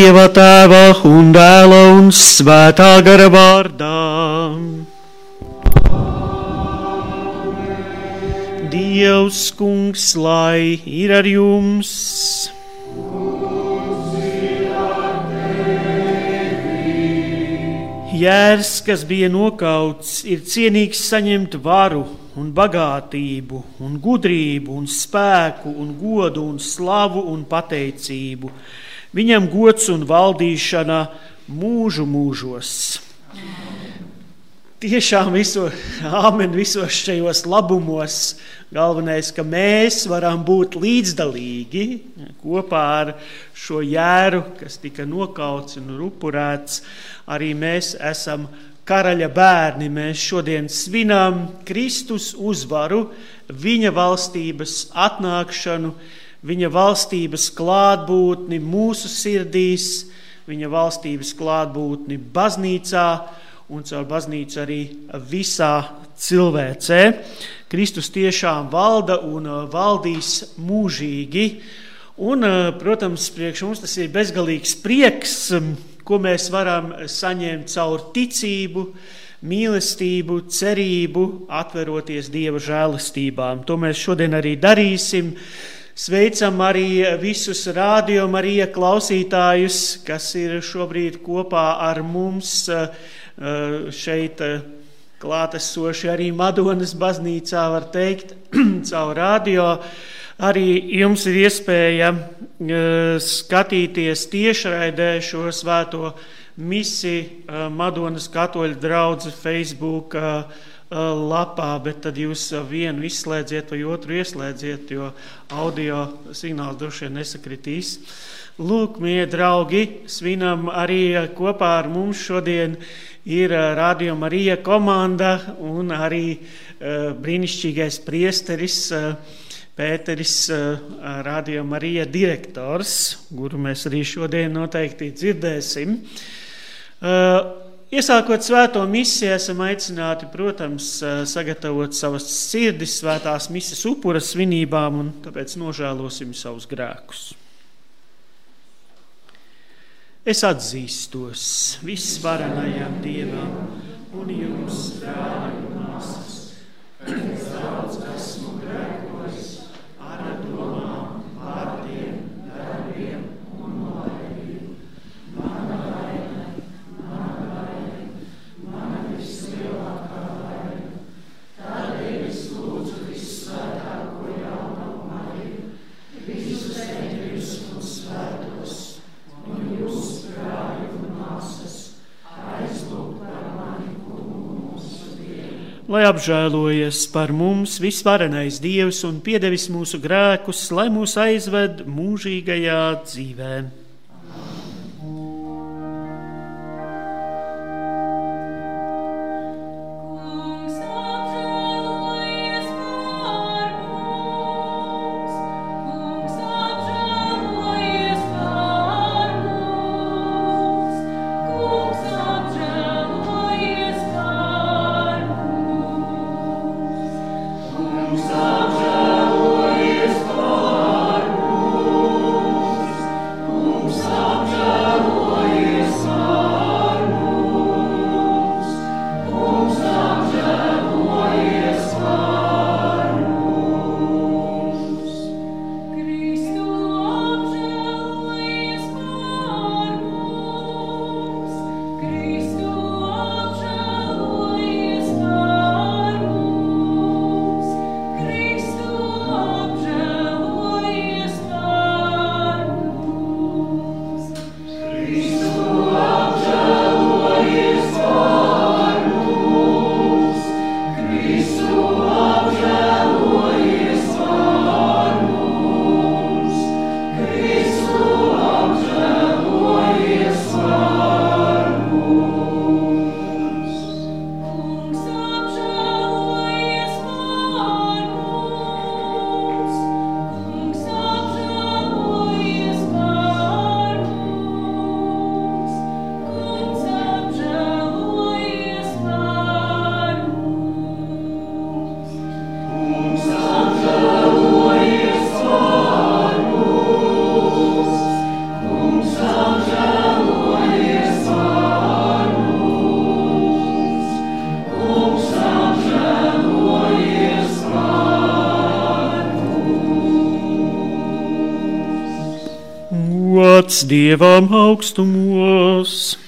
Dieva tēva un dēla un svētā gara vārdā. Dievs, kungs, lai ir ar jums! Jērs, kas bija nokauts, ir cienīgs saņemt varu un bagātību, un gudrību, un spēku, un godu, un slavu un pateicību. Viņam gods un valdīšana mūžu mūžos. Tiešām viso, amen, visos šajos labumos galvenais, ka mēs varam būt līdzdalīgi kopā ar šo jēru, kas tika nokauts un upurēts. Arī mēs esam karaļa bērni. Mēs šodien svinām Kristus uzvaru, viņa valstības atnākšanu, viņa valstības klātbūtni mūsu sirdīs, viņa valstības klātbūtni baznīcā un caur baznīcu arī visā cilvēcē. Kristus tiešām valda un uh, valdīs mūžīgi. Un, uh, protams, priekš mums tas ir bezgalīgs prieks, um, ko mēs varam saņemt caur ticību, mīlestību, cerību, atveroties Dieva žēlastībām. To mēs šodien arī darīsim. Sveicam arī visus arī klausītājus, kas ir šobrīd kopā ar mums Eh, šeit eh, klātesoši arī Madonas baznīcā, var teikt, caur radio. Arī jums ir iespēja eh, skatīties tiešraidē šo svēto misiju Madonas katoļu draugu Facebook lapā, bet tad jūs vienu izslēdziet vai otru ieslēdziet, jo audio signāls droši vien nesakritīs. Lūk, mie draugi, svinam arī kopā ar mums šodien ir Radio Marija komanda un arī brīnišķīgais priesteris Pēteris, Radio Marija direktors, kuru mēs arī šodien noteikti dzirdēsim. Iesākot svēto misiju, esam aicināti, protams, sagatavot savas sirdis svētās misijas upura svinībām, un tāpēc nožēlosim savus grēkus. Es atzīstos visvarenajam Dievam un jums, un māsas, ka es daudz esmu grēkojis ar domām, vārdiem, darbiem un nolaidību. Mana vaina, mana vaina, mana vislielākā vaina. Tādēļ es lūdzu visvētāko jauno Mariju, visus eņģeļus un svētos un jūs lai apžēlojies par mums visvarenais Dievs un piedevis mūsu grēkus, lai mūs aizved mūžīgajā dzīvēm. Gods Dievam augstumos!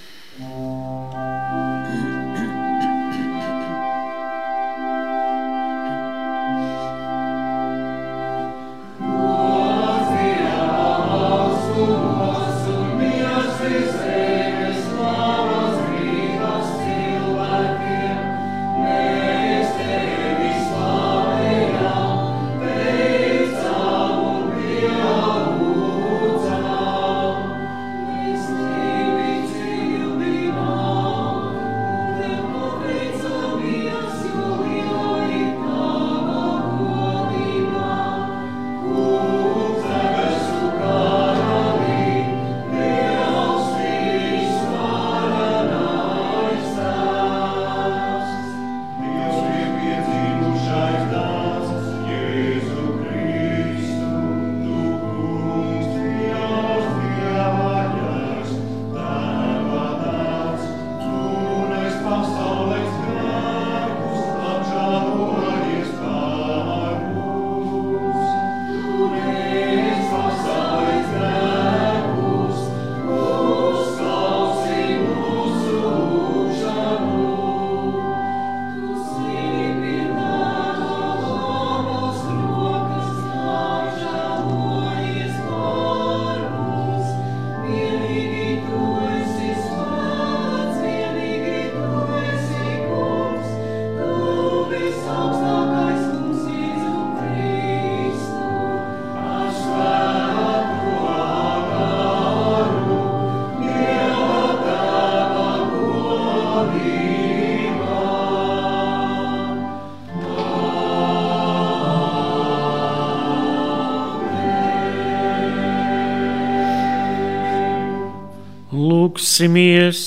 Lūksimies!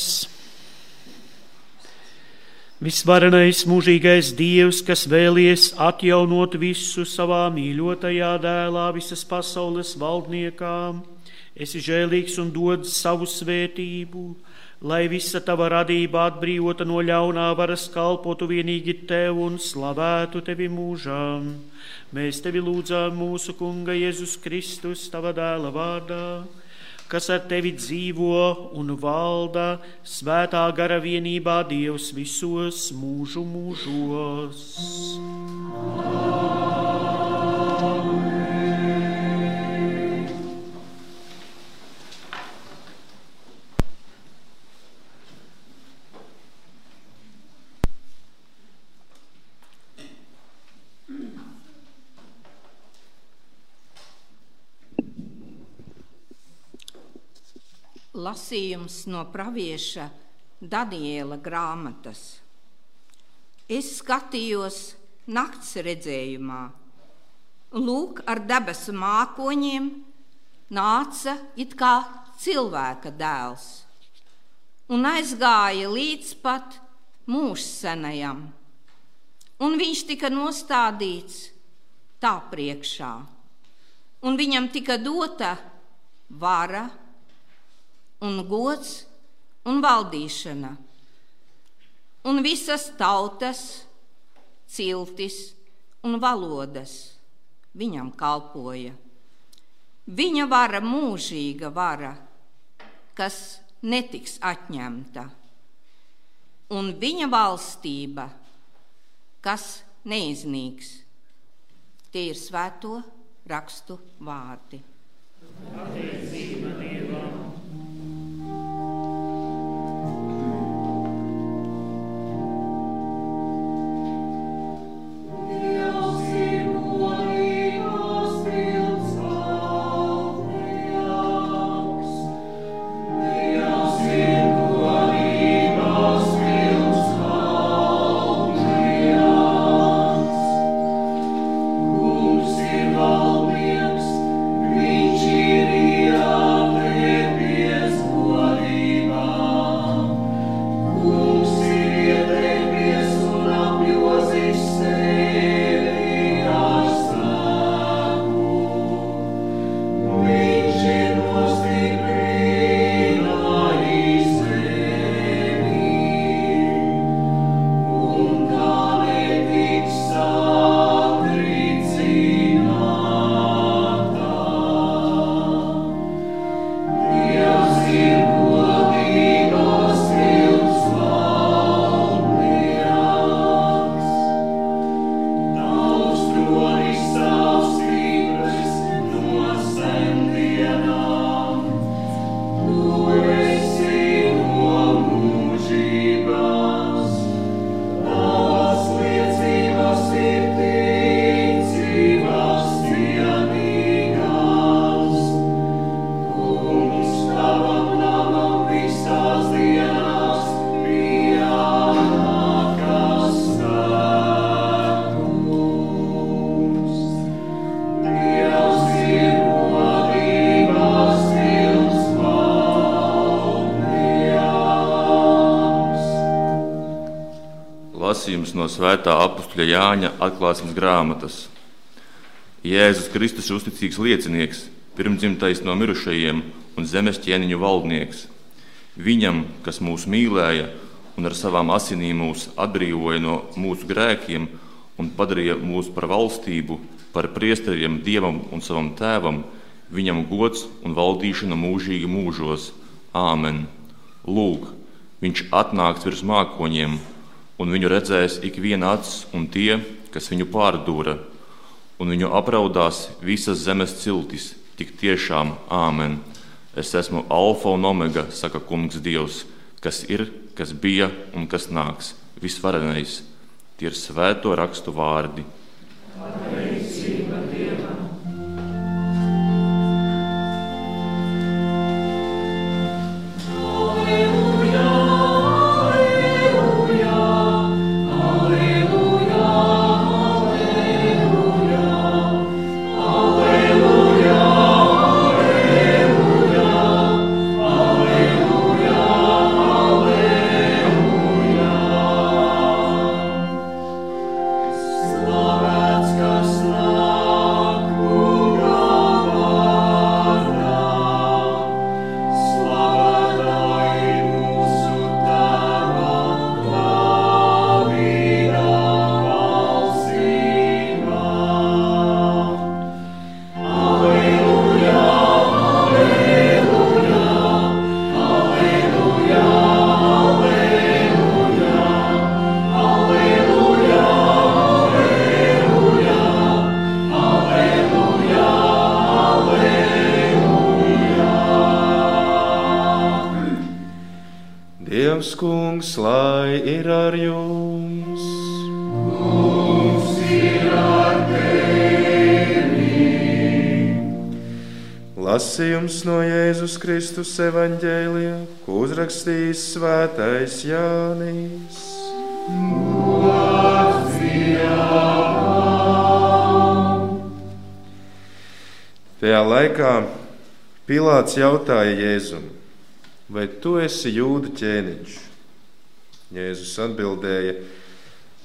Visvarenais mūžīgais Dievs, kas vēlies atjaunot visu savā mīļotajā dēlā, visas pasaules valdniekām, esi žēlīgs un dod savu svētību, lai visa tava radība atbrīvota no ļaunā varas kalpotu vienīgi tev un slavētu tevi mūžām. Mēs tevi lūdzām mūsu Kunga Jēzus Kristus, tava dēla vārdā kas ar tevi dzīvo un valda svētā gara vienībā Dievs visos mūžu mūžos. Amen. Lasījums no pravieša Daniela grāmatas. Es skatījos nakts redzējumā, lūk, ar debesu mākoņiem nāca it kā cilvēka dēls un aizgāja līdz pat mūžsenajam, un viņš tika nostādīts tā priekšā, un viņam tika dota vara un gods un valdīšana, un visas tautas, ciltis un valodas viņam kalpoja. Viņa vara mūžīga vara, kas netiks atņemta, un viņa valstība, kas neiznīks. Tie ir svēto rakstu vārdi. Pateicība Ir uzticīgs liecinieks, pirmdzimtais no mirušajiem un zemes ķēniņu valdnieks. Viņam, kas mūs mīlēja un ar savām asinīm mūs atbrīvoja no mūsu grēkiem un padarīja mūs par valstību, par priesteriem dievam un savam tēvam, viņam gods un valdīšana mūžīgi mūžos. Āmen! Lūk, viņš atnāks virs mākoņiem, un viņu redzēs ik viena acis un tie, kas viņu pārdūra, un viņu apraudās visas zemes ciltis. Tik tiešām, Āmen! Es esmu Alfa un Omega, saka Kungs Dievs, kas ir, kas bija un kas nāks, visvarenais. Tie ir svēto rakstu vārdi. Pateicība Kristus evaņģēlija, ko uzrakstījis svētais Jānis. Tajā laikā Pilārs jautāja Jēzum, vai tu esi jūda ķēniņš? Jēzus atbildēja,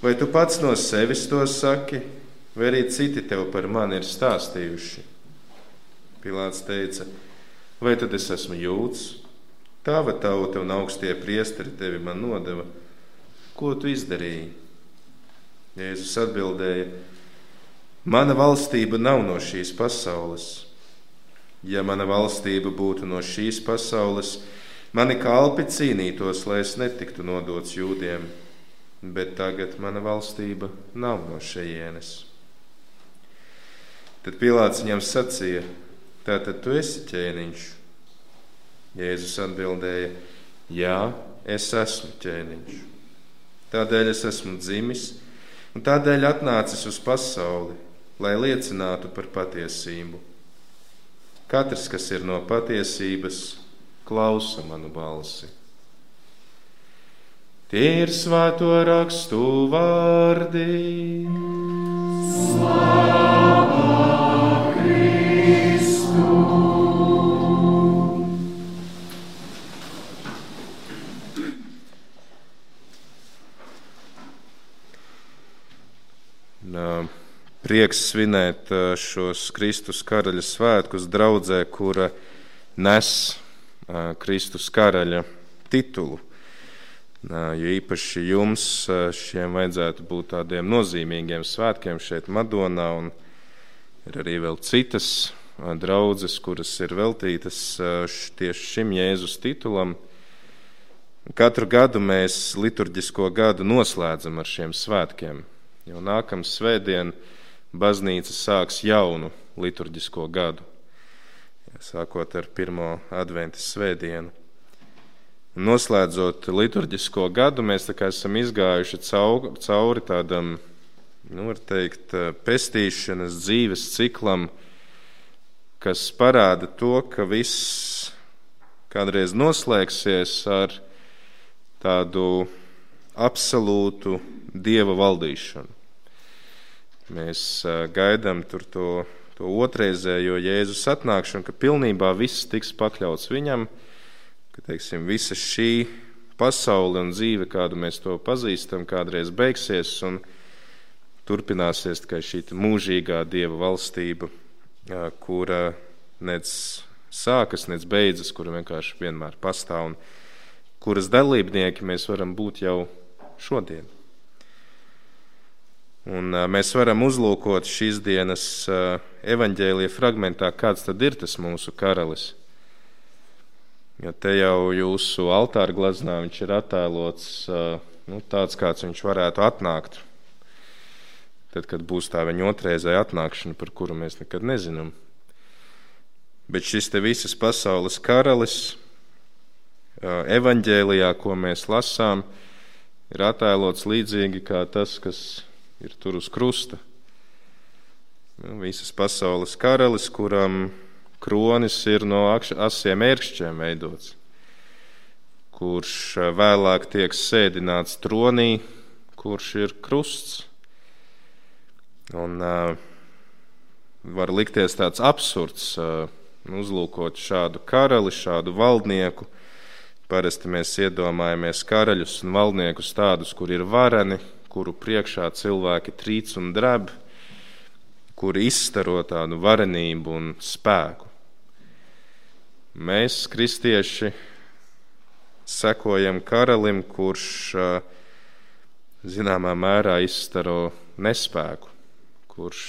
vai tu pats no sevis to saki, vai arī citi tev par mani ir stāstījuši? Pilārs teica, vai tad es esmu jūds? Tava tauta un augstie priesteri tevi man nodeva. Ko tu izdarīji? Jēzus atbildēja: Mana valstība nav no šīs pasaules. Ja mana valstība būtu no šīs pasaules, mani kalpi cīnītos, lai es netiktu nodots jūdiem, bet tagad mana valstība nav no šejienes. Tad Pilārs viņam sacīja: Tātad tu esi ķēniņš. Jēzus atbildēja: Jā, es esmu ķēniņš. Tādēļ es esmu dzimis un tādēļ atnācis uz pasauli, lai liecinātu par patiesību. Katrs, kas ir no patiesības, klausa manu balsi. Tie ir svēto rakstu vārdi. Slāvā! Prieks svinēt šos Kristus karaļa svētkus draudzē, kura nes Kristus karaļa titulu. Jo īpaši jums šiem vajadzētu būt tādiem nozīmīgiem svētkiem šeit Madonā, un ir arī vēl citas draudzes, kuras ir veltītas tieši šim Jēzus titulam. Katru gadu mēs liturģisko gadu noslēdzam ar šiem svētkiem, jo nākamā svētdiena baznīca sāks jaunu liturģisko gadu, sākot ar pirmo adventas svētdienu. Noslēdzot liturģisko gadu, mēs esam izgājuši cauri, cauri tādam, nu, teikt, pestīšanas dzīves ciklam, kas parāda to, ka viss kādreiz noslēgsies ar tādu absolūtu dieva valdīšanu. Mēs gaidām to, to otrreizējo Jēzus atnākšanu, ka pilnībā viss tiks pakļauts viņam, ka teiksim, visa šī pasauli un dzīve, kādu mēs to pazīstam, kādreiz beigsies un turpināsies tikai šī mūžīgā dieva valstība, kura nec sākas, nec beidzas, kura vienkārši vienmēr pastāv un kuras dalībnieki mēs varam būt jau šodien. Un mēs varam uzlūkot šīs dienas evaņģēlīja fragmentā, kāds tad ir tas mūsu karalis. Jo te jau jūsu altāra glaznā viņš ir attēlots nu, tāds, kāds viņš varētu atnākt. Tad, kad būs tā viņa otrreizēja atnākšana, par kuru mēs nekad nezinām. Bet šis te visas pasaules karalis, evaņģēlijā, ko mēs lasām, ir attēlots līdzīgi kā tas, kas ir tur uz krusta. Nu, visas pasaules karalis, kuram kronis ir no asiem ērkšķiem veidots, kurš eh, vēlāk tiek sēdināts tronī, kurš ir krusts. Un uh, var likties tāds absurds, uh, uzlūkot šādu karali, šādu valdnieku. Parasti mēs iedomājamies karaļus un valdniekus tādus, kur ir vareni, kuru priekšā cilvēki trīc un dreb, kuri izstaro tādu varenību un spēku. Mēs, kristieši, sekojam karalim, kurš zināmā mērā izstaro nespēku, kurš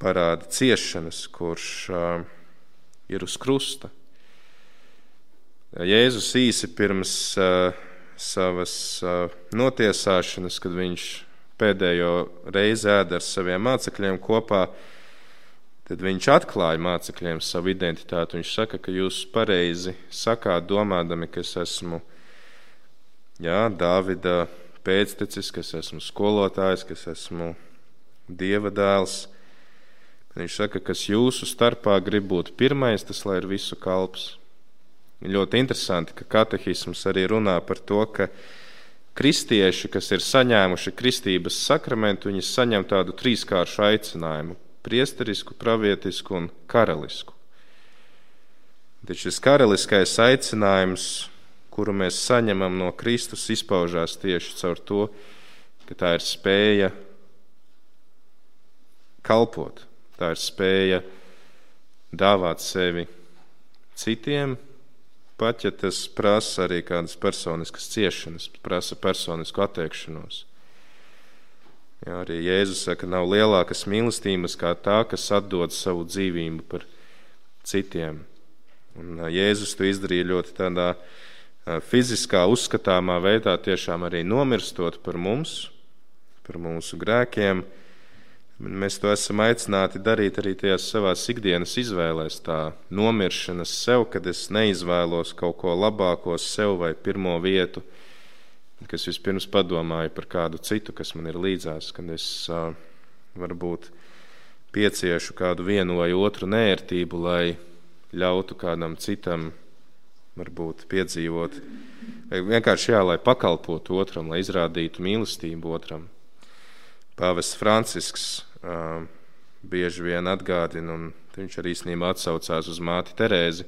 parāda ciešanas, kurš ir uz krusta. Jēzus īsi pirms uh, savas notiesāšanas, kad viņš pēdējo reizi ēda ar saviem mācekļiem kopā, tad viņš atklāja mācekļiem savu identitāti. Viņš saka, ka jūs pareizi sakāt, domādami, ka es esmu jā, Dāvida pēctecis, ka es esmu skolotājs, ka es esmu dieva dēls. Viņš saka, kas jūsu starpā grib būt pirmais, tas lai ir visu kalps. Ļoti interesanti, ka katehisms arī runā par to, ka kristieši, kas ir saņēmuši kristības sakramentu, viņi saņem tādu trīskāršu aicinājumu - priesterisku, pravietisku un karalisku. Tad šis karaliskais aicinājums, kuru mēs saņemam no Kristus, izpaužās tieši caur to, ka tā ir spēja kalpot, tā ir spēja dāvāt sevi citiem, Pat ja tas prasa arī kādas personiskas ciešanas, prasa personisku atteikšanos. Jā, arī Jēzus saka, nav lielākas mīlestības kā tā, kas atdod savu dzīvību par citiem. Un Jēzus to izdarīja ļoti tādā fiziskā, uzskatāmā veidā, tiešām arī nomirstot par mums, par mūsu grēkiem Mēs to esam aicināti darīt arī tajās savās ikdienas izvēlēs, tā nomiršanas sev, kad es neizvēlos kaut ko labāko sev vai pirmo vietu, kas vispirms padomāju par kādu citu, kas man ir līdzās, kad es varbūt pieciešu kādu vienu vai otru nērtību, lai ļautu kādam citam varbūt piedzīvot, vienkārši jā, lai pakalpotu otram, lai izrādītu mīlestību otram. Pāvests Francisks uh, bieži vien atgādina, un viņš arī īstenībā atsaucās uz māti Terēzi,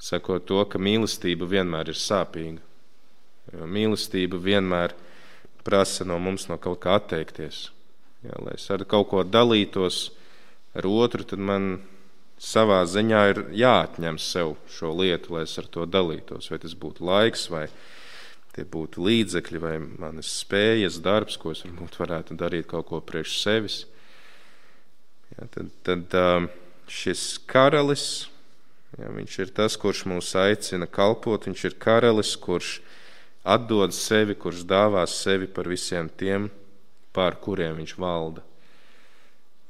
sakot to, ka mīlestība vienmēr ir sāpīga. Jo mīlestība vienmēr prasa no mums no kaut kā atteikties. Jā, lai es ar kaut ko dalītos ar otru, tad man savā ziņā ir jāatņem sev šo lietu, lai es ar to dalītos. Vai tas būtu laiks vai laiks tie būtu līdzekļi vai manas spējas, darbs, ko es varbūt varētu darīt kaut ko priekš sevis. Ja, tad, tad um, šis karalis, ja, viņš ir tas, kurš mūs aicina kalpot, viņš ir karalis, kurš atdod sevi, kurš dāvās sevi par visiem tiem, pār kuriem viņš valda.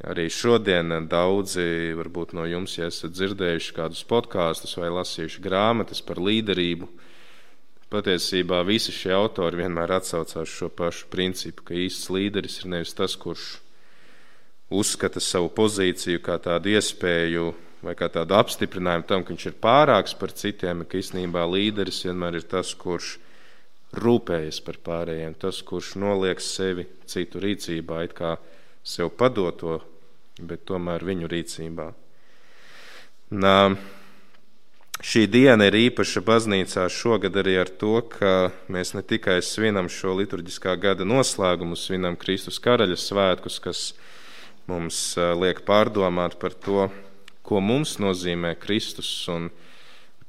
Arī šodien daudzi, varbūt no jums, ja esat dzirdējuši kādus podkāstus vai lasījuši grāmatas par līderību, Patiesībā visi šie autori vienmēr atsaucās šo pašu principu, ka īsts līderis ir nevis tas, kurš uzskata savu pozīciju kā tādu iespēju vai kā tādu apstiprinājumu tam, ka viņš ir pārāks par citiem, ka īstenībā līderis vienmēr ir tas, kurš rūpējas par pārējiem, tas, kurš noliek sevi citu rīcībā, it kā sev padoto, bet tomēr viņu rīcībā. Nā, Šī diena ir īpaša baznīcā šogad arī ar to, ka mēs ne tikai svinam šo liturģiskā gada noslēgumu, svinam Kristus karaļa svētkus, kas mums liek pārdomāt par to, ko mums nozīmē Kristus un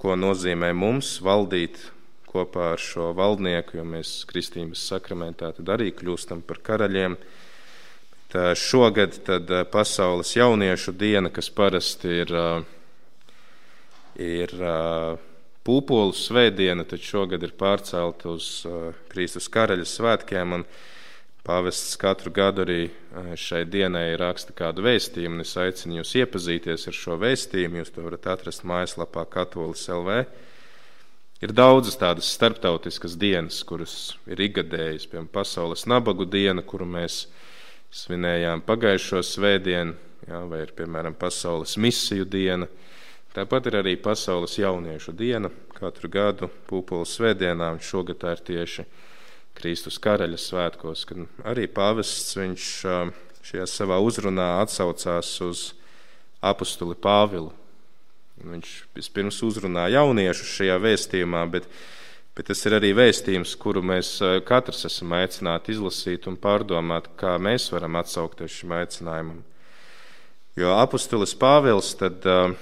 ko nozīmē mums valdīt kopā ar šo valdnieku, jo mēs kristības sakramentā tad arī kļūstam par karaļiem. Tā šogad tad pasaules jauniešu diena, kas parasti ir ir uh, pūpoļu svētdiena, tad šogad ir pārcelta uz uh, Kristus karaļa svētkiem. Pāvests katru gadu arī šai dienai raksta kādu vēstījumu, un es aicinu jūs iepazīties ar šo vēstījumu. Jūs to varat atrast mājaslapā Katolis LV. Ir daudzas tādas starptautiskas dienas, kuras ir ikgadējas, piemēram, Pasaules nabagu diena, kuru mēs svinējām pagājušo svētdienu, jā, vai ir, piemēram, Pasaules misiju diena. Tāpat ir arī Pasaules jauniešu diena katru gadu Pūpoles svētdienā, un šogad tā ir tieši Kristus karaļa svētkos, kad arī pāvests viņš šajā savā uzrunā atsaucās uz apustuli Pāvilu. Viņš vispirms uzrunā jauniešus šajā vēstījumā, bet, bet tas ir arī vēstījums, kuru mēs katrs esam aicināti izlasīt un pārdomāt, kā mēs varam atsaukties šim aicinājumam. Jo apustulis Pāvils tad uh,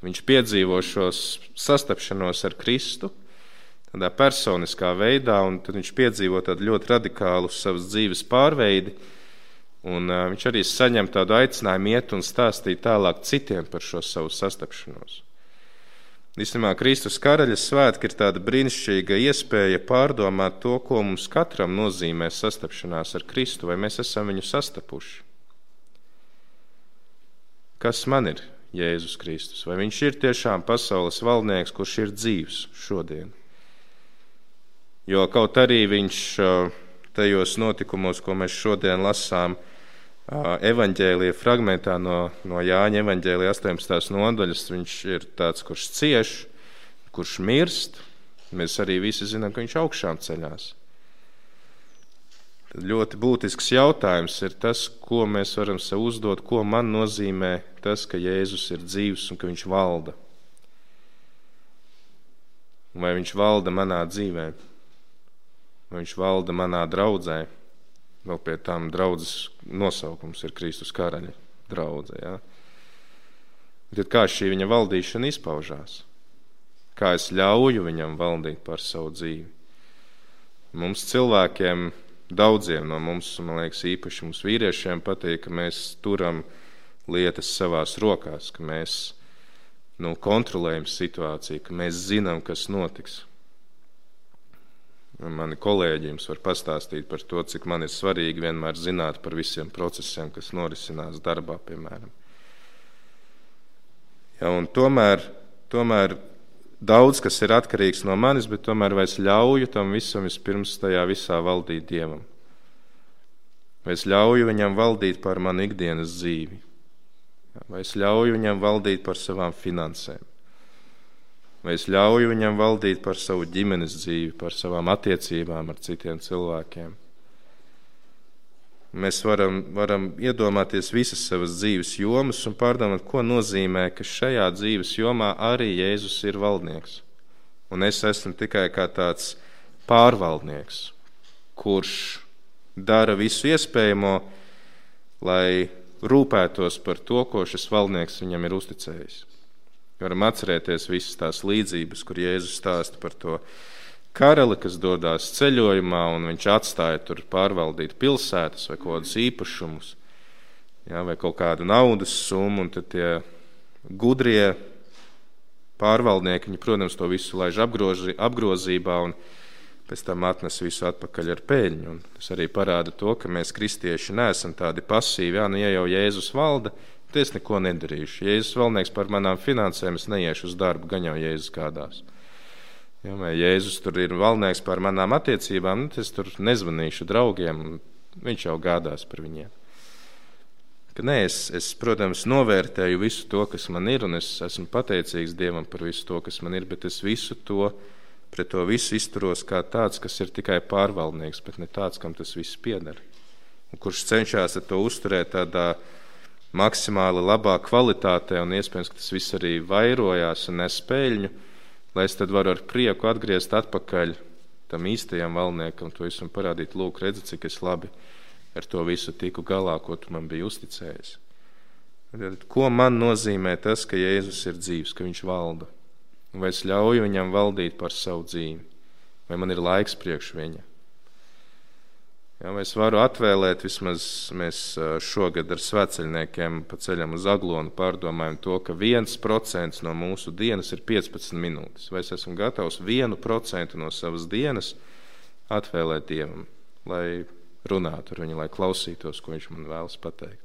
Viņš piedzīvo šo sastapšanos ar Kristu tādā personiskā veidā, un tad viņš piedzīvo tādu ļoti radikālu savas dzīves pārveidi. Un, uh, viņš arī saņem tādu aicinājumu iet un stāstīt tālāk citiem par šo savu sastapšanos. Īstenībā Kristus karaļa svētki ir tāda brīnišķīga iespēja pārdomāt to, ko mums katram nozīmē sastapšanās ar Kristu, vai mēs esam viņu sastapuši. Kas man ir Jēzus Kristus? Vai viņš ir tiešām pasaules valdnieks, kurš ir dzīvs šodien? Jo kaut arī viņš tajos notikumos, ko mēs šodien lasām, evaņģēlīja fragmentā no, no Jāņa evaņģēlīja 18. nodaļas, viņš ir tāds, kurš cieš, kurš mirst. Mēs arī visi zinām, ka viņš augšām ceļās. Ļoti būtisks jautājums ir tas, ko mēs varam sev uzdot, ko man nozīmē tas, ka Jēzus ir dzīvs un ka viņš valda. Vai viņš valda manā dzīvē, vai viņš valda manā draudzē, vēl pie tām draudzes nosaukums ir Kristus karaļa draudzē. Ja? Tad kā šī viņa valdīšana izpaužās? Kā es ļauju viņam valdīt par savu dzīvi? Mums cilvēkiem Daudziem no mums, man liekas, īpaši mums vīriešiem patīk, ka mēs turam lietas savās rokās, ka mēs nu, kontrolējam situāciju, ka mēs zinām, kas notiks. Mani kolēģi jums var pastāstīt par to, cik man ir svarīgi vienmēr zināt par visiem procesiem, kas norisinās darbā, piemēram. Ja, tomēr, tomēr daudz kas ir atkarīgs no manis, bet tomēr es ļauju tam visam vispirms tajā visā valdīt Dievam. Vai es ļauju viņam valdīt par manu ikdienas dzīvi, vai es ļauju viņam valdīt par savām finansēm, vai es ļauju viņam valdīt par savu ģimenes dzīvi, par savām attiecībām ar citiem cilvēkiem. Mēs varam, varam iedomāties visas savas dzīves jomas un pārdomāt, ko nozīmē, ka šajā dzīves jomā arī Jēzus ir valdnieks. Un es esmu tikai kā tāds pārvaldnieks, kurš dara visu iespējamo, lai rūpētos par to, ko šis valdnieks viņam ir uzticējis. Varam atcerēties visas tās līdzības, kur Jēzus stāsta par to karali, kas dodas ceļojumā, un viņš atstāja tur pārvaldīt pilsētas vai kaut kādus īpašumus, jā, vai kaut kādu naudas summu, tad tie gudrie pārvaldnieki, viņi, protams, to visu laiž apgrozi, apgrozībā un pēc tam atnes visu atpakaļ ar peļņu. Un tas arī parāda to, ka mēs, kristieši, neesam tādi pasīvi. Jā, nu, ja jau Jēzus valda, tad es neko nedarīšu. Jēzus valnieks par manām finansēm, es neiešu uz darbu, gan jau Jēzus kādās. Ja, vai Jēzus tur ir valnieks par manām attiecībām, nu, tad es tur nezvanīšu draugiem, viņš jau gādās par viņiem. Ka nē, es, es, protams, novērtēju visu to, kas man ir, un es esmu pateicīgs Dievam par visu to, kas man ir, bet es visu to, pret to visu izturos kā tāds, kas ir tikai pārvaldnieks, bet ne tāds, kam tas viss pieder. Un kurš cenšas to uzturēt tādā maksimāli labā kvalitātē, un iespējams, ka tas viss arī vairojās un nespēļņu, lai es tad varu ar prieku atgriezt atpakaļ tam īstajam valniekam, to visu parādīt, lūk, redzi, cik es labi ar to visu tiku galā, ko tu man biji uzticējis. Ko man nozīmē tas, ka Jēzus ir dzīves, ka viņš valda? Vai es ļauju viņam valdīt par savu dzīvi, vai man ir laiks priekš viņa? Ja, es varu atvēlēt, vismaz mēs šogad ar sveceļniekiem pa ceļam uz Aglonu pārdomājam to, ka viens procents no mūsu dienas ir 15 minūtes. Vai es esmu gatavs vienu procentu no savas dienas atvēlēt Dievam, lai runātu ar viņu, lai klausītos, ko viņš man vēlas pateikt.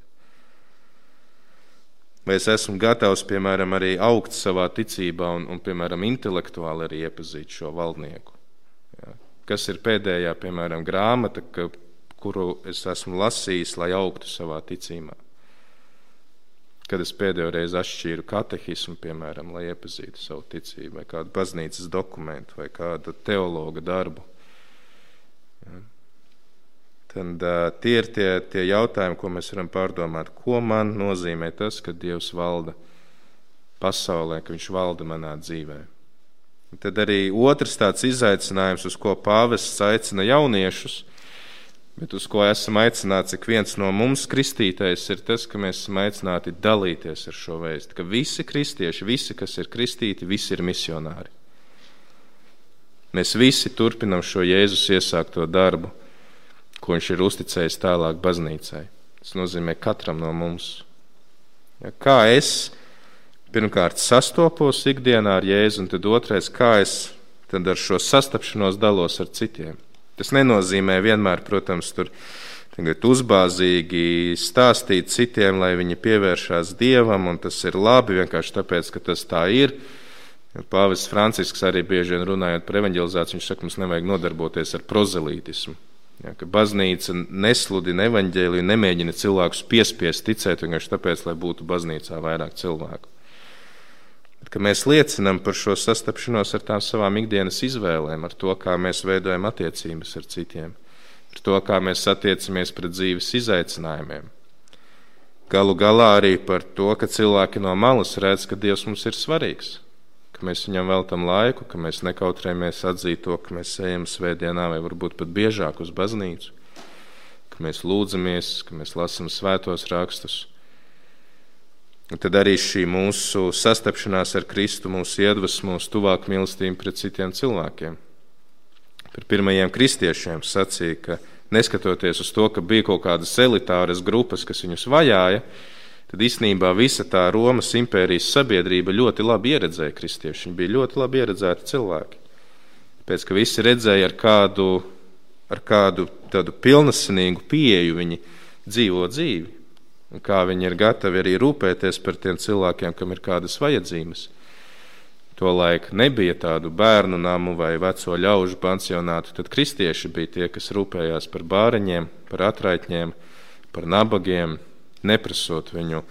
Vai es esmu gatavs, piemēram, arī augt savā ticībā un, un piemēram, intelektuāli arī iepazīt šo valdnieku? Ja. Kas ir pēdējā, piemēram, grāmata, kuru es esmu lasījis, lai augtu savā ticībā. Kad es pēdējo reizi atšķīru katehismu, piemēram, lai iepazītu savu ticību, vai kādu baznīcas dokumentu, vai kādu teologa darbu. Ja. Tad uh, tie ir tie, tie jautājumi, ko mēs varam pārdomāt. Ko man nozīmē tas, ka Dievs valda pasaulē, ka Viņš valda manā dzīvē? Un tad arī otrs tāds izaicinājums, uz ko pāvests aicina jauniešus, ir Bet uz ko esam aicināti, ik viens no mums, kristītais, ir tas, ka mēs esam aicināti dalīties ar šo vēstu. Ka visi kristieši, visi, kas ir kristīti, visi ir misionāri. Mēs visi turpinam šo Jēzus iesākto darbu, ko viņš ir uzticējis tālāk baznīcai. Tas nozīmē katram no mums. Ja, kā es pirmkārt sastopos ikdienā ar Jēzu, un tad otrais, kā es tad ar šo sastapšanos dalos ar citiem. Tas nenozīmē vienmēr, protams, tur uzbāzīgi stāstīt citiem, lai viņi pievēršās dievam, un tas ir labi vienkārši tāpēc, ka tas tā ir. Pāvests Francisks arī bieži vien runājot par evanģelizāciju, viņš saka, mums nevajag nodarboties ar prozelītismu. Ja, ka baznīca nesludina evaņģēliju, nemēģina cilvēkus piespiest ticēt vienkārši tāpēc, lai būtu baznīcā vairāk cilvēku ka mēs liecinām par šo sastapšanos ar tām savām ikdienas izvēlēm, ar to, kā mēs veidojam attiecības ar citiem, ar to, kā mēs attiecamies pret dzīves izaicinājumiem. Galu galā arī par to, ka cilvēki no malas redz, ka Dievs mums ir svarīgs, ka mēs viņam veltam laiku, ka mēs nekautrējamies atzīt to, ka mēs ejam svētdienā vai varbūt pat biežāk uz baznīcu, ka mēs lūdzamies, ka mēs lasām svētos rakstus tad arī šī mūsu sastapšanās ar Kristu mūs iedvesmo uz tuvāku mīlestību pret citiem cilvēkiem. Par pirmajiem kristiešiem sacīja, ka neskatoties uz to, ka bija kaut kādas elitāras grupas, kas viņus vajāja, tad īstenībā visa tā Romas impērijas sabiedrība ļoti labi ieredzēja kristieši. Viņi bija ļoti labi ieredzēti cilvēki. Pēc ka visi redzēja, ar kādu, ar kādu tādu pilnasinīgu pieeju viņi dzīvo dzīvi kā viņi ir gatavi arī rūpēties par tiem cilvēkiem, kam ir kādas vajadzības. Tolaik nebija tādu bērnu namu vai veco ļaužu pansionātu, tad kristieši bija tie, kas rūpējās par bāriņiem, par atraitņiem, par nabagiem, neprasot viņu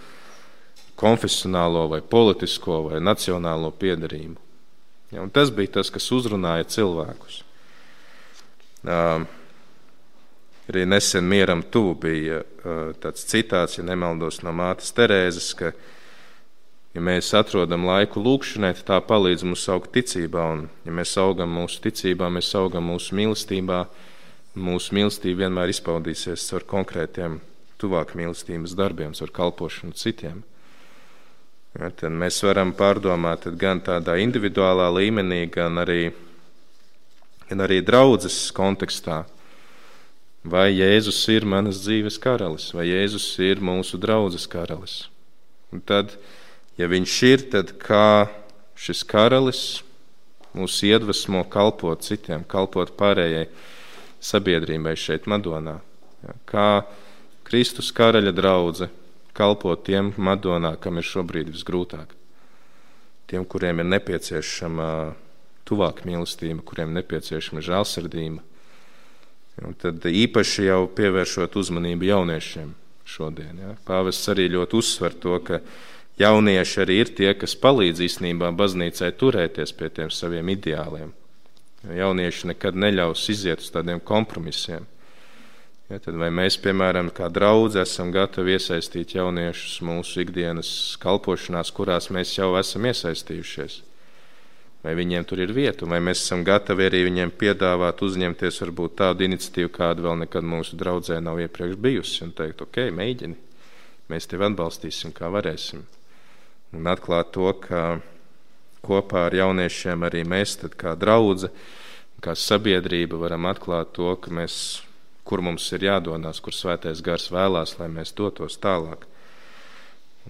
konfesionālo vai politisko vai nacionālo piedarību. Ja, tas bija tas, kas uzrunāja cilvēkus. Uh, Arī nesen mieram tuvu bija tāds citāts, ja nemaldos no mātes Terēzes, ka, ja mēs atrodam laiku lūkšanai, tad tā palīdz mums augt ticībā, un ja mēs augam mūsu ticībā, mēs augam mūsu mīlestībā, mūsu mīlestība vienmēr izpaudīsies caur konkrētiem tuvāk mīlestības darbiem, caur kalpošanu citiem. Ja, tad mēs varam pārdomāt gan tādā individuālā līmenī, gan arī, gan arī draudzes kontekstā vai Jēzus ir manas dzīves karalis, vai Jēzus ir mūsu draudzes karalis. Un tad, ja viņš ir, tad kā šis karalis mūs iedvesmo kalpot citiem, kalpot pārējai sabiedrībai šeit, Madonā. Kā Kristus karaļa draudzene kalpot tiem Madonā, kam ir šobrīd visgrūtāk. Tiem, kuriem ir nepieciešama tuvāk mīlestība, kuriem nepieciešama žēlsirdība, Un tad īpaši jau pievēršot uzmanību jauniešiem šodien. Ja. Pāvests arī ļoti uzsver to, ka jaunieši arī ir tie, kas palīdz īstenībā baznīcai turēties pie tiem saviem ideāliem. Jaunieši nekad neļaus iziet uz tādiem kompromisiem. Ja, tad vai mēs, piemēram, kā draugi, esam gatavi iesaistīt jauniešus mūsu ikdienas kalpošanās, kurās mēs jau esam iesaistījušies? Vai viņiem tur ir vieta, vai mēs esam gatavi arī viņiem piedāvāt, uzņemties varbūt tādu iniciatīvu, kāda vēl nekad mūsu draudzē nav iepriekš bijusi, un teikt, ok, mēģini, mēs tevi atbalstīsim, kā varēsim. Un atklāt to, ka kopā ar jauniešiem arī mēs, kā draugi, kā sabiedrība, varam atklāt to, mēs kur mums ir jādodas, kur svētais gars vēlās, lai mēs dotos tālāk.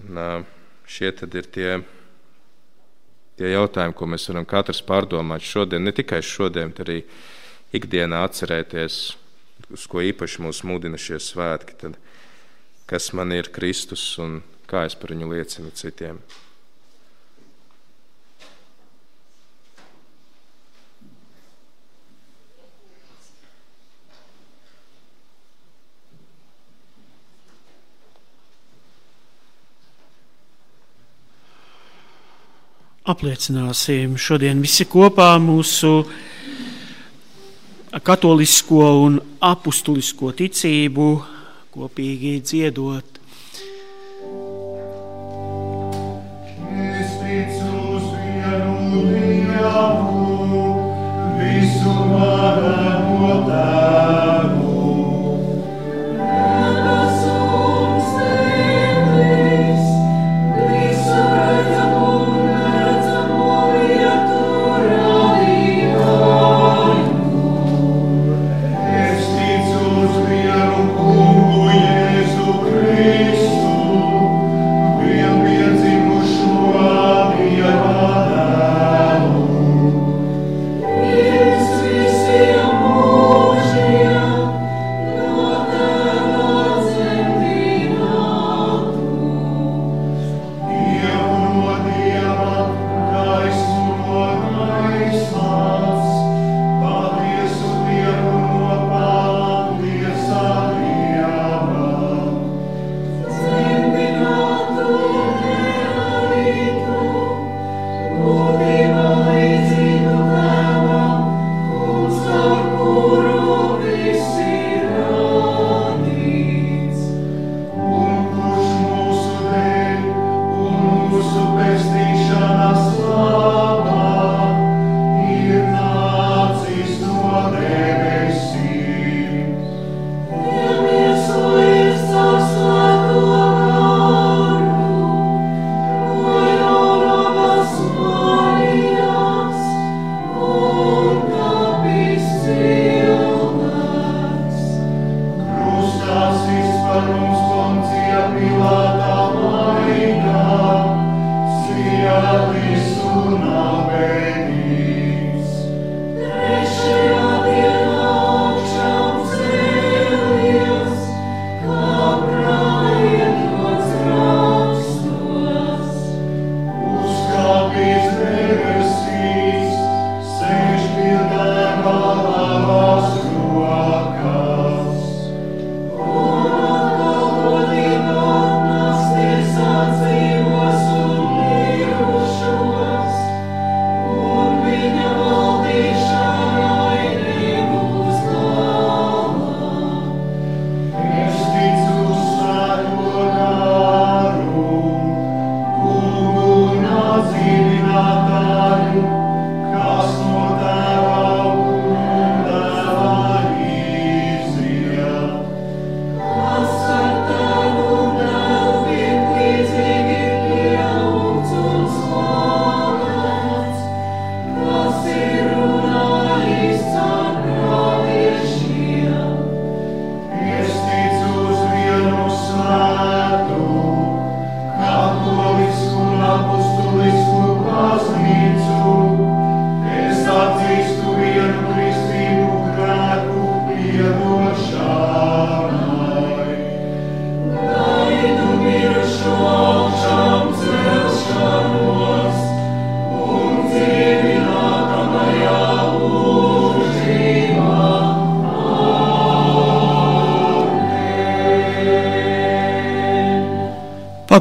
Un, šie tad ir tie, tie jautājumi, ko mēs varam katrs pārdomāt šodien, ne tikai šodien, bet arī ikdienā atcerēties, uz ko īpaši mūs mudina šie svētki. Tad, kas man ir Kristus un kā es par viņu liecinu citiem. Apliecināsim šodien visi kopā mūsu katolisko un apustulisko ticību, kopīgi dziedot.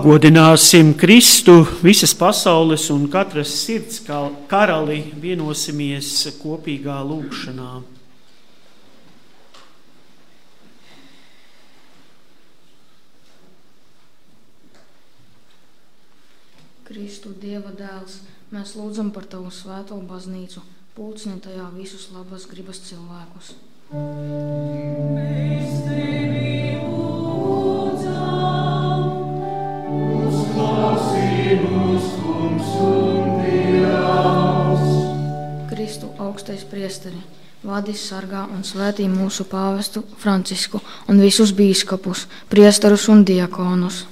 pagodināsim Kristu, visas pasaules un katras sirds karali vienosimies kopīgā lūgšanā. Kristu, Dieva dēls, mēs lūdzam par Tavu svēto baznīcu, pulcini tajā visus labas gribas cilvēkus. Amen. Augstais priesteri, vadi sargā un svētī mūsu pāvestu Francisku un visus bīskapus, priesterus un diakonus.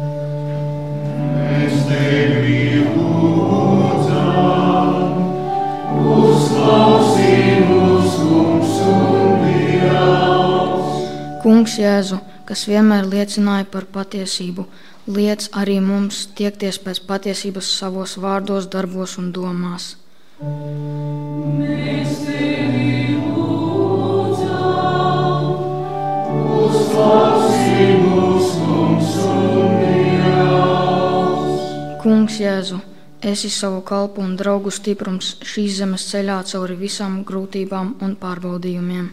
Mēs tevi lūdzam, uzklausī mūs, kungs un Dievs. Kungs Jēzu, kas vienmēr liecināja par patiesību, liec arī mums tiekties pēc patiesības savos vārdos, darbos un domās. Kungs Jēzu, esi savu kalpu un draugu stiprums šīs zemes ceļā cauri visām grūtībām un pārbaudījumiem.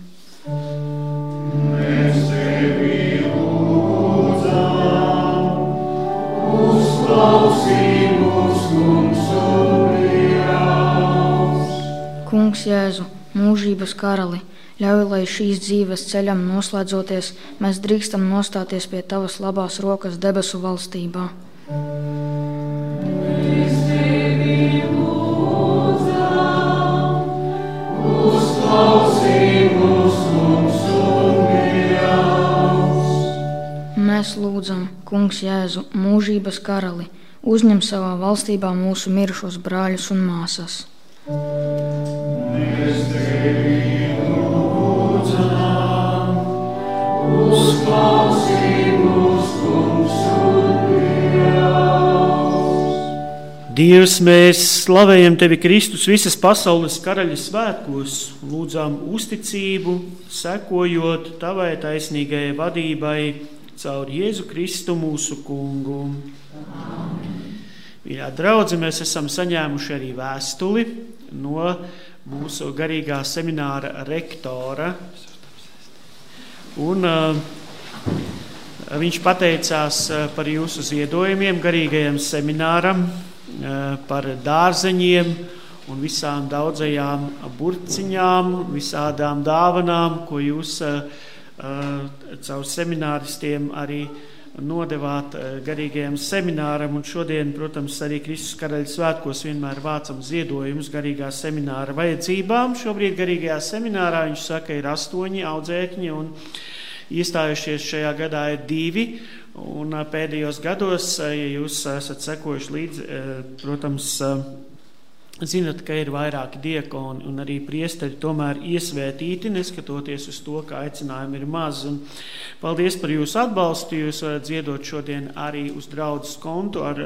Mēs tevi lūdzam, uzklausī Kungs Jēzu, mūžības karali, ļauj, lai šīs dzīves ceļam noslēdzoties, mēs drīkstam nostāties pie tavas labās rokas debesu valstībā. Mēs lūdzam, kungs Jēzu, mūžības karali, uzņem savā valstībā mūsu mirušos brāļus un māsas. Mēs Dievs. Mēs slavējam Tevi Kristus visas pasaules karaļa svētkos, lūdzām uzticību, sekojot Tavai taisnīgajai vadībai caur Jēzu Kristu mūsu kungu. Mīļā draudzene, mēs esam saņēmuši arī vēstuli no mūsu garīgā semināra rektora. Un, uh, viņš pateicās uh, par jūsu ziedojumiem garīgajam semināram, uh, par dārzeņiem un visām daudzajām burciņām, visādām dāvanām, ko jūs uh, caur semināristiem arī nodevāt garīgajam semināram. Un šodien, protams, arī Kristus karaļa svētkos vienmēr vācam ziedojumus garīgā semināra vajadzībām. Šobrīd garīgajā seminārā viņš saka, ir astoņi audzēkņi un iestājušies šajā gadā ir divi. Un pēdējos gados, ja jūs esat sekojuši līdzi, protams, zinat, ka ir vairāki diakoni un arī priesteri tomēr iesvētīti, neskatoties uz to, ka aicinājumi ir maz. Un paldies par jūsu atbalstu. Jūs varat ziedot šodien arī uz draudzes kontu ar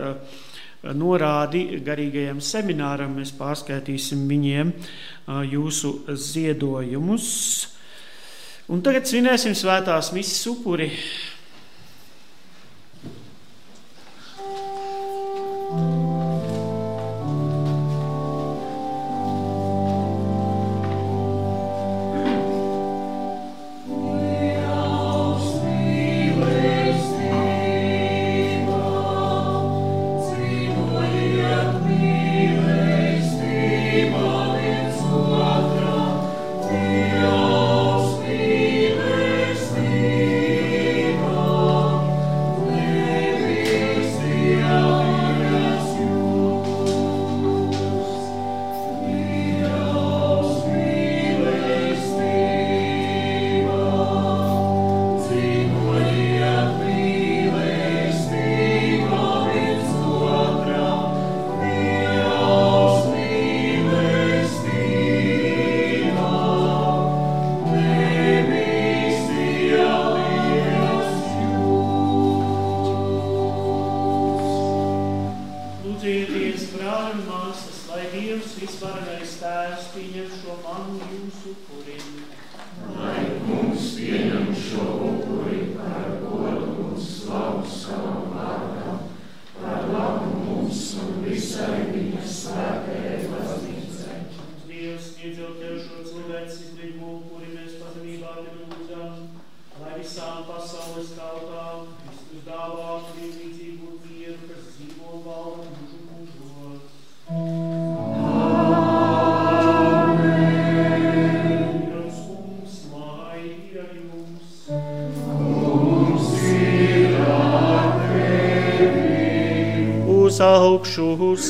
norādi garīgajam semināram. Mēs pārskaitīsim viņiem jūsu ziedojumus. Un tagad svinēsim svētās misijas upuri.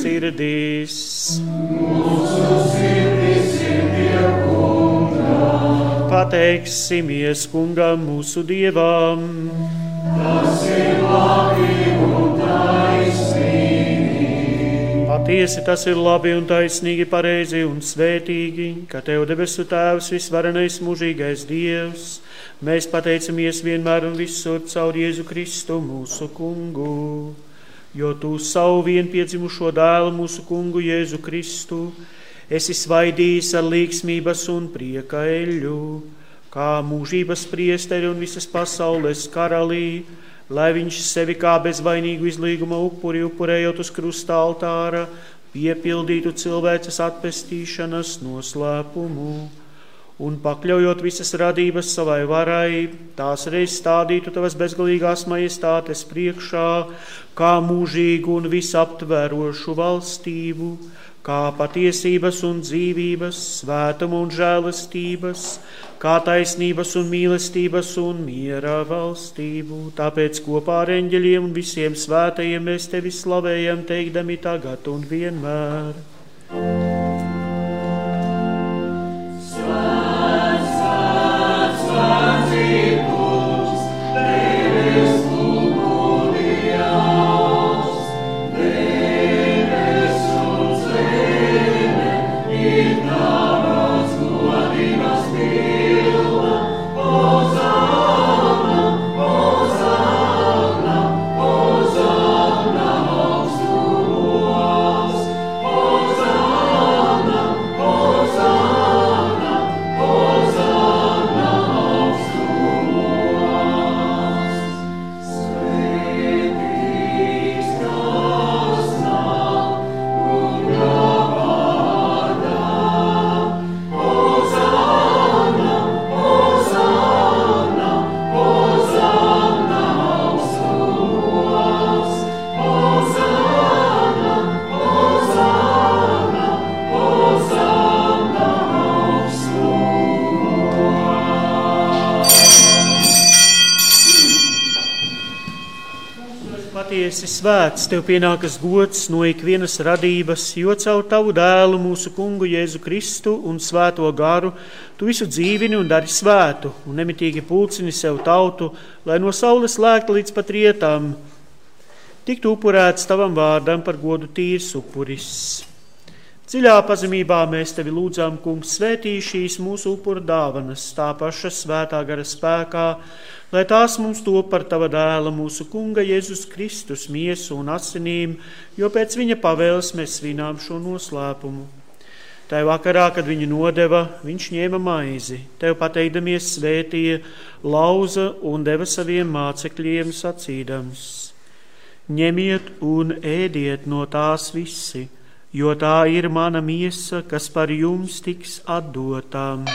Sirdīs. Mūsu sirdis ir Dievkunga. Pateiksimies kungam mūsu dievam. Tas ir labi un taisnīgi. Patiesi tas ir labi un taisnīgi, pareizi un svētīgi, ka Tev debesu Tēvs visvarenais mūžīgais Dievs Mēs pateicamies vienmēr un visur caur Jēzu Kristu mūsu kungu, jo tu savu vienpiedzimušo dēlu mūsu kungu Jēzu Kristu esi svaidījis ar līgsmības un prieka eļu, kā mūžības priesteri un visas pasaules karalī, lai viņš sevi kā bezvainīgu izlīguma upuri upurējot uz krusta altāra, piepildītu cilvēces atpestīšanas noslēpumu un pakļaujot visas radības savai varai, tās reiz stādītu tavas bezgalīgās majestātes priekšā, kā mūžīgu un visaptverošu valstību, kā patiesības un dzīvības, svētuma un žēlastības, kā taisnības un mīlestības un miera valstību. Tāpēc kopā ar eņģeļiem un visiem svētajiem mēs tevi slavējam, teikdami tagad un vienmēr. Svēts, tev pienākas gods no ikvienas radības, jo caur tavu dēlu, mūsu kungu Jēzu Kristu un svēto garu, tu visu dzīvini un dari svētu, un nemitīgi pulcini sev tautu, lai no saules lēkta līdz pat rietām, tiktu upurēts tavam vārdam par godu tīrs upuris. Dziļā pazemībā mēs tevi lūdzām, kungs, svētī šīs mūsu upuru dāvanas, tā paša svētā gara spēkā, lai tās mums to par tava dēla, mūsu kunga Jēzus Kristus miesu un asinīm, jo pēc viņa pavēles mēs svinām šo noslēpumu. Tajā vakarā, kad viņu nodeva, viņš ņēma maizi, tev pateikdamies svētīja, lauza un deva saviem mācekļiem sacīdams: Ņemiet un ēdiet no tās visi! Jo tā ir mana miesa, kas par jums tiks atdotām.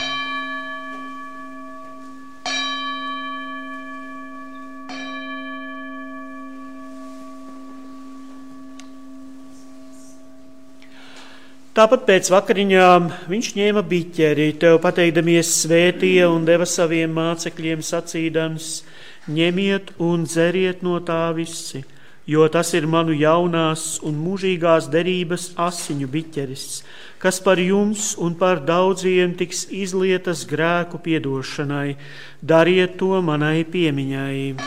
Tāpat pēc vakariņām viņš ņēma biķeri, tev pateikdamies svētīja un deva saviem mācekļiem sacīdams: ņemiet un dzeriet no tā visi jo tas ir manu jaunās un mūžīgās derības asiņu biķeris, kas par jums un par daudziem tiks izlietas grēku piedošanai. Dariet to manai piemiņai.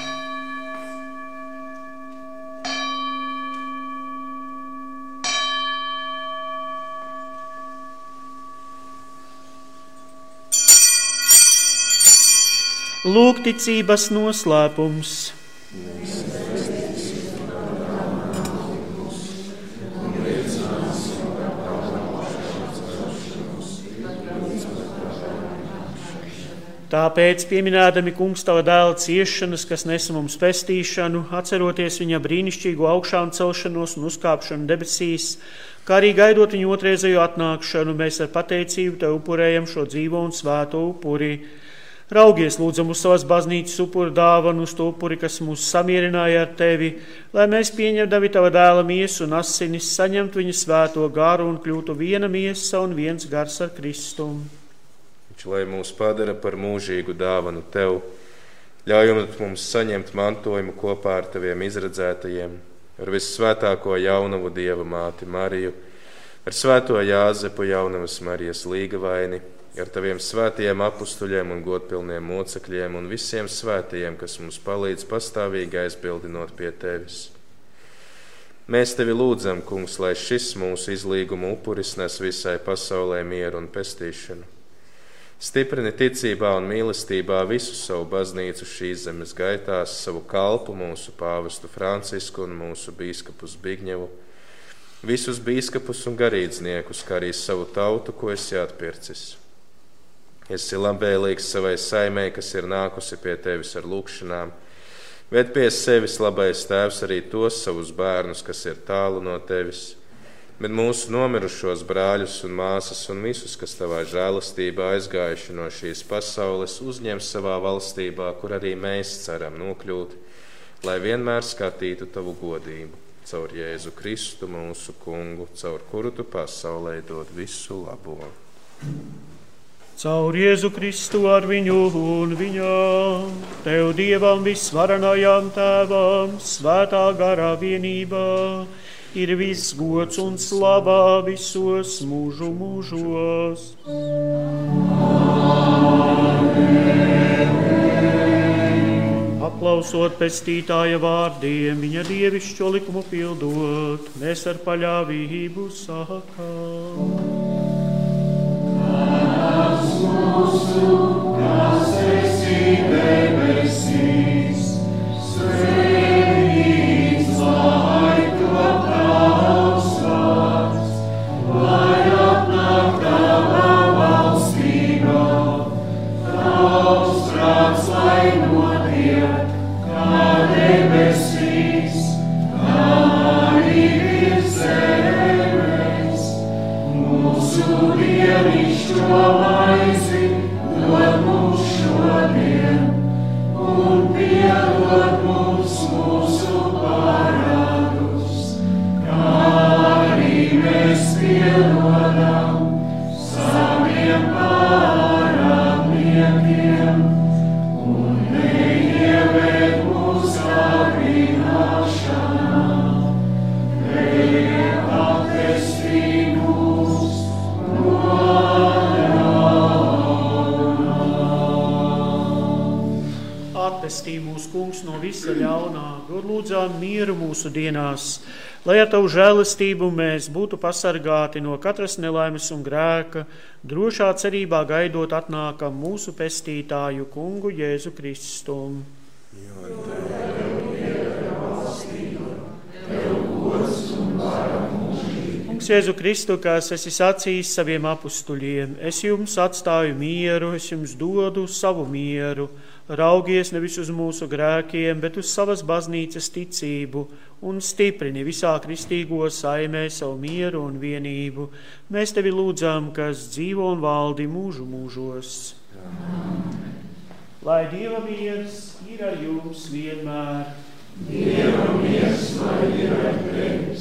Lūgticības noslēpums. Mēs. Tāpēc, pieminēdami kungs tava dēla ciešanas, kas nesa mums pestīšanu, atceroties viņa brīnišķīgo augšām celšanos un uzkāpšanu debesīs, kā arī gaidot viņa otrreizējo atnākšanu, mēs ar pateicību te upurējam šo dzīvo un svēto upuri. Raugies, lūdzam, uz savas baznīcas upuru dāvanu, uz to upuri, kas mūs samierināja ar tevi, lai mēs pieņemdami tava dēla miesu un asinis, saņemtu viņa svēto garu un kļūtu viena miesa un viens gars ar Kristumu lai mūs padara par mūžīgu dāvanu tev, ļaujot mums saņemt mantojumu kopā ar taviem izredzētajiem, ar visvētāko jaunavu Dieva māti Mariju, ar svēto Jāzepu jaunavas Marijas līgavaini, ar taviem svētajiem apstuļiem un godpilniem mocekļiem un visiem svētajiem, kas mums palīdz pastāvīgi aizbildinot pie tevis. Mēs tevi lūdzam, Kungs, lai šis mūsu izlīguma upuris nes visai pasaulē mieru un pestīšanu. Stiprini ticībā un mīlestībā visu savu baznīcu šīs zemes gaitās, savu kalpu, mūsu pāvestu Francisku un mūsu bīskapus Bigņevu, visus bīskapus un garīdzniekus, kā arī savu tautu, ko esi atpircis. Esi labvēlīgs savai saimē, kas ir nākusi pie tevis ar lūgšanām Ved pie sevis labais tēvs arī tos savus bērnus, kas ir tālu no tevis, bet mūsu nomirušos brāļus un māsas un visus, kas tavā žēlastībā aizgājuši no šīs pasaules, uzņem savā valstībā, kur arī mēs ceram nokļūt, lai vienmēr skatītu tavu godību caur Jēzu Kristu, mūsu kungu, caur kuru tu pasaulē dod visu labo. Caur Jēzu Kristu ar viņu un viņā, Tev Dievam visvarenajam Tēvam, svētā garā vienībā, ir viss gods un slavā visos mūžu mūžos. Aplausot pestītāja vārdiem, viņa dievišķo likumu pildot, mēs ar paļāvību sākam. mūsu, kas esi debesīs, mūsu dienās, lai ar tavu žēlastību mēs būtu pasargāti no katras nelaimes un grēka, drošā cerībā gaidot atnākam mūsu pestītāju kungu Jēzu Kristumu. Kungs Jēzu Kristu, kas esi sacījis saviem apstuļiem, es jums atstāju mieru, es jums dodu savu mieru raugies nevis uz mūsu grēkiem, bet uz savas baznīcas ticību un stiprini visā kristīgo saimē savu mieru un vienību. Mēs tevi lūdzam, kas dzīvo un valdi mūžu mūžos. Amen. Lai Dieva miers ir ar jums vienmēr.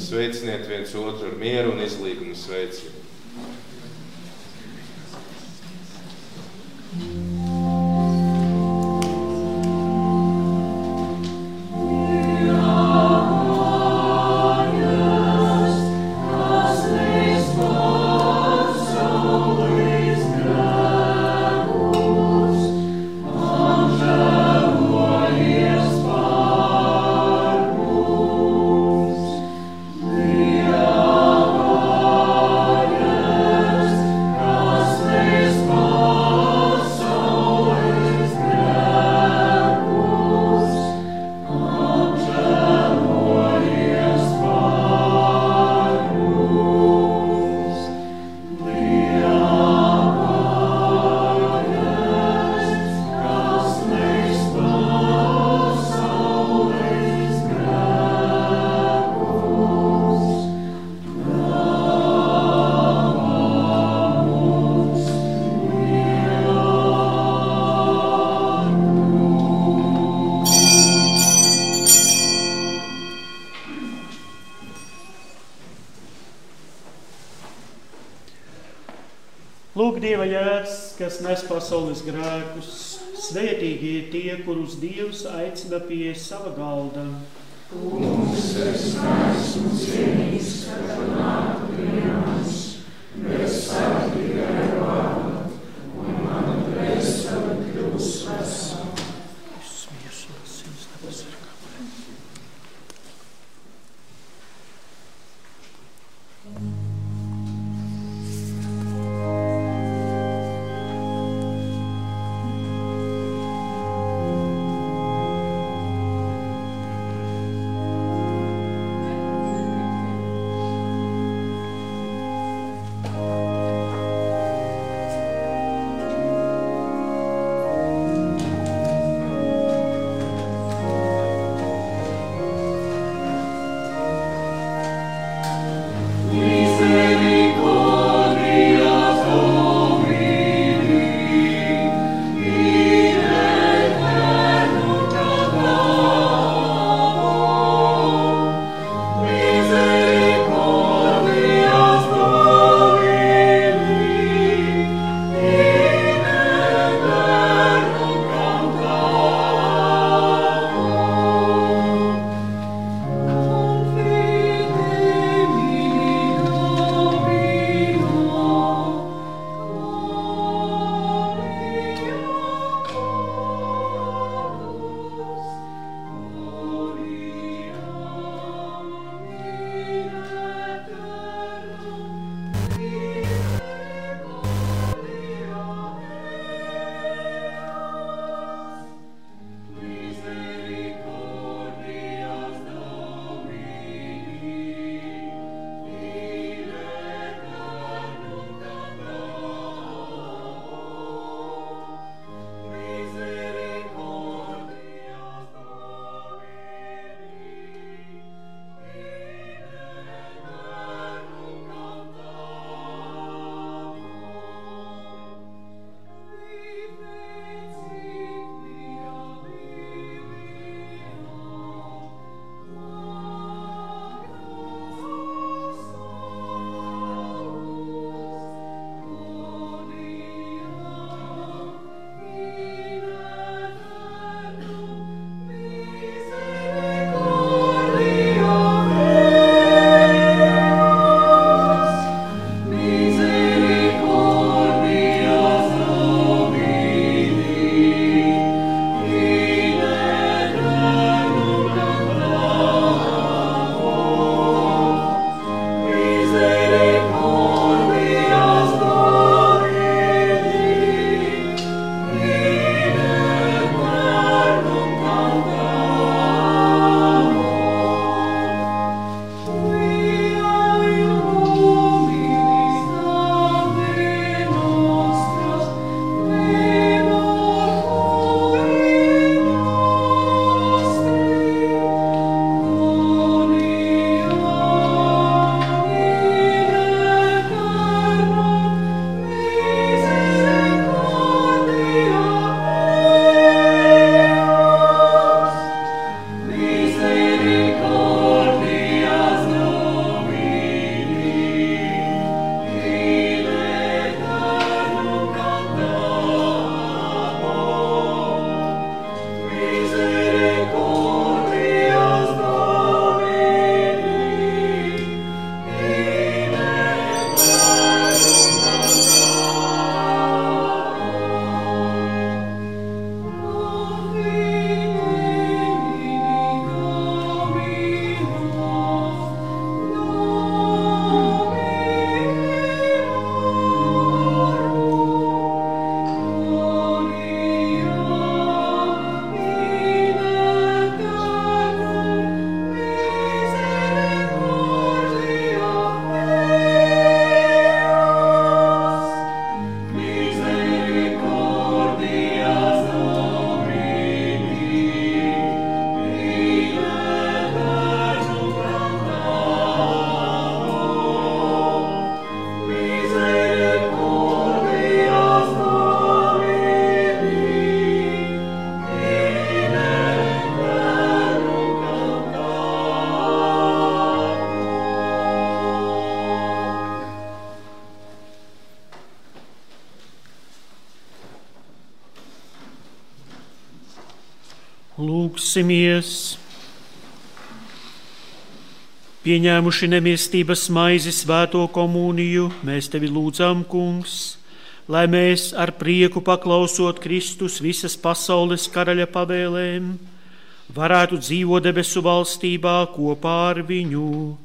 Sveiciniet viens otru ar mieru un izlīgumu sveicienu. Pasaules grēkus, svētīgi ir tie, kurus Dievs aicina pie sava galda. Lūksimies! Pieņēmuši nemirstības maizi svēto komuniju, mēs tevi lūdzam, kungs, lai mēs ar prieku paklausot Kristus visas pasaules karaļa pavēlēm, varētu dzīvot debesu valstībā kopā ar viņu,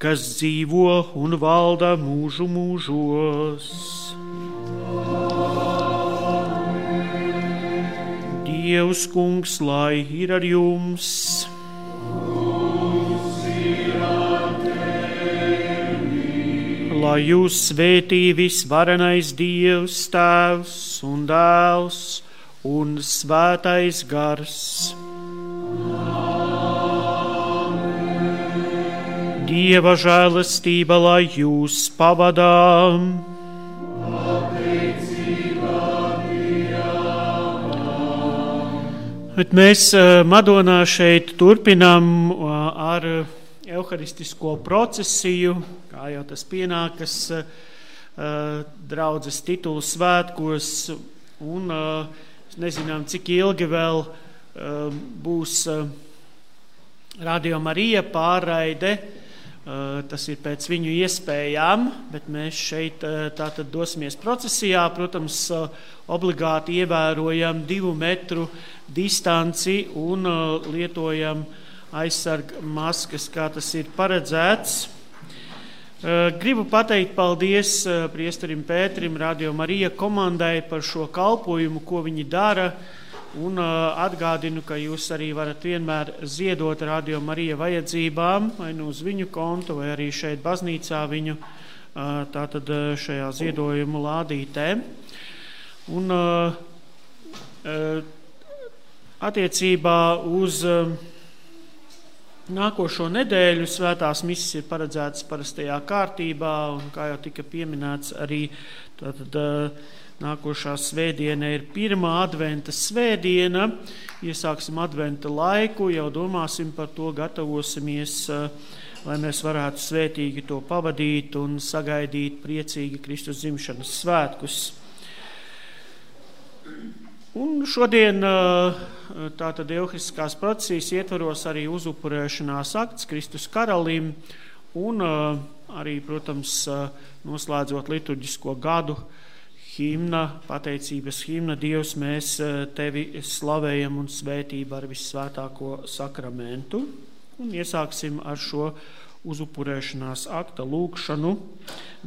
kas dzīvo un valda mūžu mūžos. Dievs, kungs, lai ir ar jums! lai jūs svētī visvarenais Dievs, Tēvs un Dēls un Svētais Gars. Dieva žēlastība, lai jūs pavadām. Bet mēs Madonā šeit turpinām ar evaharistisko procesiju, kā jau tas pienākas draudzes titulu svētkos, un nezinām, cik ilgi vēl būs Radio Marija pārraide. Uh, tas ir pēc viņu iespējām, bet mēs šeit uh, tātad dosimies procesijā. Protams, uh, obligāti ievērojam divu metru distanci un lietojam aizsarga maskas, kā tas ir paredzēts. Gribu pateikt paldies priesterim Pēterim, Radio Marija komandai par šo kalpojumu, ko viņi dara. Un atgādinu, ka jūs arī varat vienmēr ziedot Radio Marija vajadzībām, vai nu uz viņu kontu, vai arī šeit baznīcā viņu tātad šajā ziedojumu lādītē. Un attiecībā uz Nākošo nedēļu svētās misijas ir paredzētas parastajā kārtībā, un, kā jau tika pieminēts, arī tātad, nākošā svētdiena ir pirmā adventa svētdiena. Iesāksim adventa laiku, jau domāsim par to, gatavosimies, lai mēs varētu svētīgi to pavadīt un sagaidīt priecīgi Kristus dzimšanas svētkus. Un šodien tātad Euharistiskās procesijas ietvaros arī uzupurēšanās akts Kristus karalim un arī, protams, noslēdzot liturģisko gadu himna, pateicības himna, Dievs, mēs tevi slavējam un svētību ar vissvētāko sakramentu. Un iesāksim ar šo uzupurēšanās akta lūgšanu,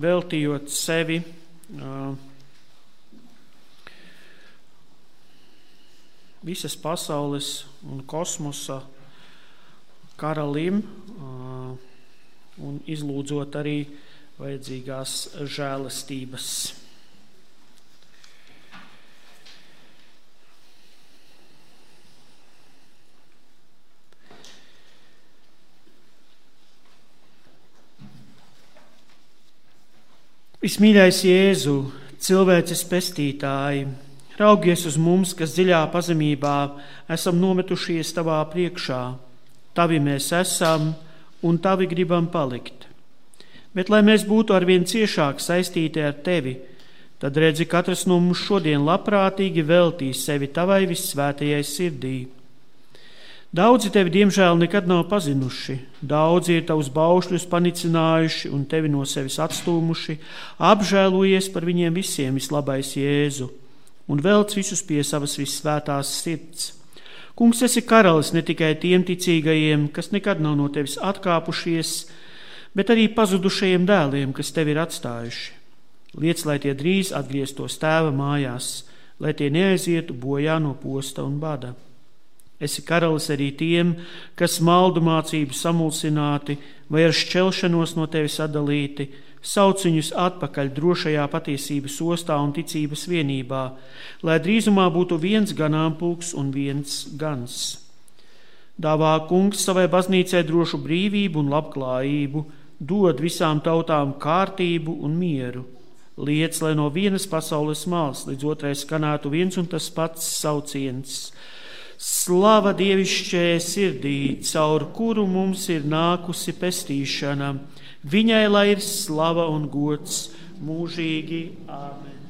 veltījot sevi uh, visas pasaules un kosmosa karalim un izlūdzot arī vajadzīgās žēlastības. Vismīļais Jēzu, cilvēces pestītāji! Raugies uz mums, kas dziļā pazemībā esam nometušies tavā priekšā. Tavi mēs esam un tavi gribam palikt. Bet, lai mēs būtu arvien ciešāk saistīti ar tevi, tad redzi, katrs no mums šodien labprātīgi veltīs sevi tavai vissvētajai sirdī. Daudzi tevi, diemžēl, nekad nav pazinuši, daudzi ir tavus baušļus panicinājuši un tevi no sevis atstūmuši, apžēlojies par viņiem visiem, vislabais Jēzu un velc visus pie savas visvētās sirds. Kungs, esi karalis ne tikai tiem ticīgajiem, kas nekad nav no tevis atkāpušies, bet arī pazudušajiem dēliem, kas tevi ir atstājuši. Liec, lai tie drīz atgrieztos tēva mājās, lai tie neaizietu bojā no posta un bada. Esi karalis arī tiem, kas maldu mācību samulsināti vai ar šķelšanos no tevis atdalīti, sauc viņus atpakaļ drošajā patiesības ostā un ticības vienībā, lai drīzumā būtu viens ganāmpulks un viens gans. Dāvā kungs savai baznīcai drošu brīvību un labklājību, dod visām tautām kārtību un mieru. Liec, lai no vienas pasaules malas līdz otrai skanētu viens un tas pats sauciens. Slava dievišķē sirdī, caur kuru mums ir nākusi pestīšana Viņai lai ir slava un gods mūžīgi. Āmen.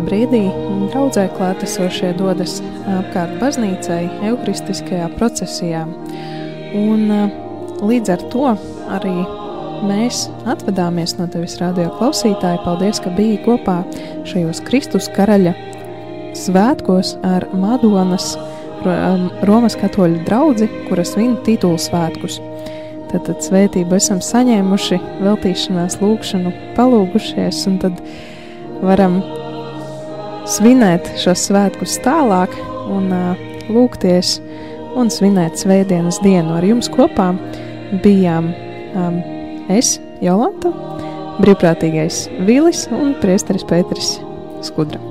Šajā brīdī draudzē klātesošie dodas apkārt baznīcai, evharistiskajā procesijā. Un, līdz ar to arī mēs atvadāmies no tevis, radio klausītāji. Paldies, ka biji kopā šajos Kristus karaļa svētkos ar Madonas Romas katoļu draugu, kuras svin titulu svētkus. Tad svētību esam saņēmuši, veltīšanās, lūgšanu, palūgušies, un tad varam svinēt šos svētkus tālāk un uh, lūgties un svinēt svētdienas dienu. Ar jums kopā bijām um, es, Jolanta, brīvprātīgais Vīlis un priesteris Pēteris Skudra.